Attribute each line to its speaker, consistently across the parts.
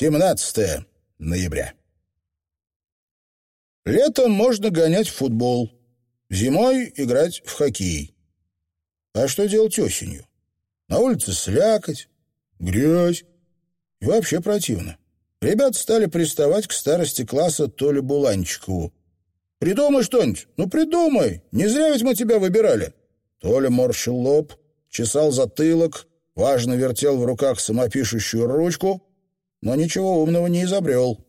Speaker 1: 17 ноября. Летом можно гонять в футбол, зимой играть в хоккей. А что делать осенью? На улице слякоть, грязь и вообще противно. Ребята стали приставать к старости класса Толе Буланчикову. «Придумай что-нибудь, ну придумай, не зря ведь мы тебя выбирали». Толя морщил лоб, чесал затылок, важно вертел в руках самопишущую ручку, но ничего умного не изобрел.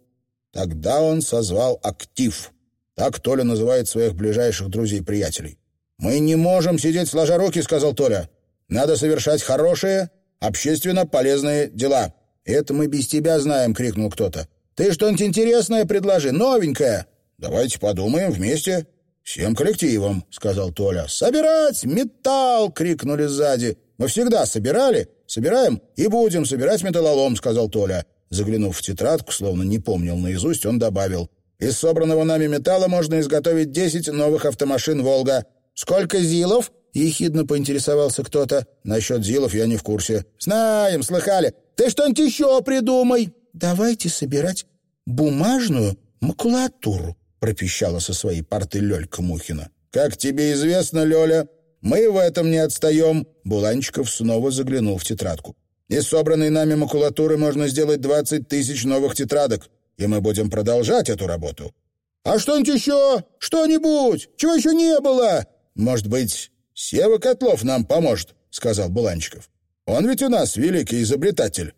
Speaker 1: Тогда он созвал актив. Так Толя называет своих ближайших друзей-приятелей. «Мы не можем сидеть сложа руки», — сказал Толя. «Надо совершать хорошие, общественно полезные дела». «Это мы без тебя знаем», — крикнул кто-то. «Ты что-нибудь интересное предложи, новенькое». «Давайте подумаем вместе». «Всем коллективом», — сказал Толя. «Собирать металл!» — крикнули сзади. «Мы всегда собирали, собираем и будем собирать металлолом», — сказал Толя. Заглянув в тетрадку, словно не помнил наизусть, он добавил. «Из собранного нами металла можно изготовить десять новых автомашин «Волга». Сколько ЗИЛов?» — ехидно поинтересовался кто-то. «Насчет ЗИЛов я не в курсе». «Знаем, слыхали. Ты что-нибудь еще придумай». «Давайте собирать бумажную макулатуру», — пропищала со своей парты Лёлька Мухина. «Как тебе известно, Лёля, мы в этом не отстаем». Буланчиков снова заглянул в тетрадку. Из собранной нами макулатуры можно сделать 20 тысяч новых тетрадок, и мы будем продолжать эту работу. А что-нибудь еще? Что-нибудь? Чего еще не было? Может быть, Сева Котлов нам поможет, сказал Буланчиков. Он ведь у нас великий изобретатель.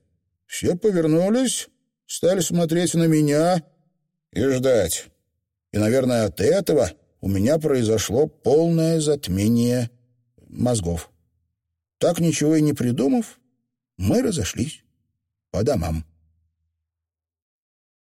Speaker 1: Все повернулись, стали смотреть на меня и ждать. И, наверное, от этого у меня произошло полное затмение мозгов. Так ничего и не придумав, мы разошлись по домам.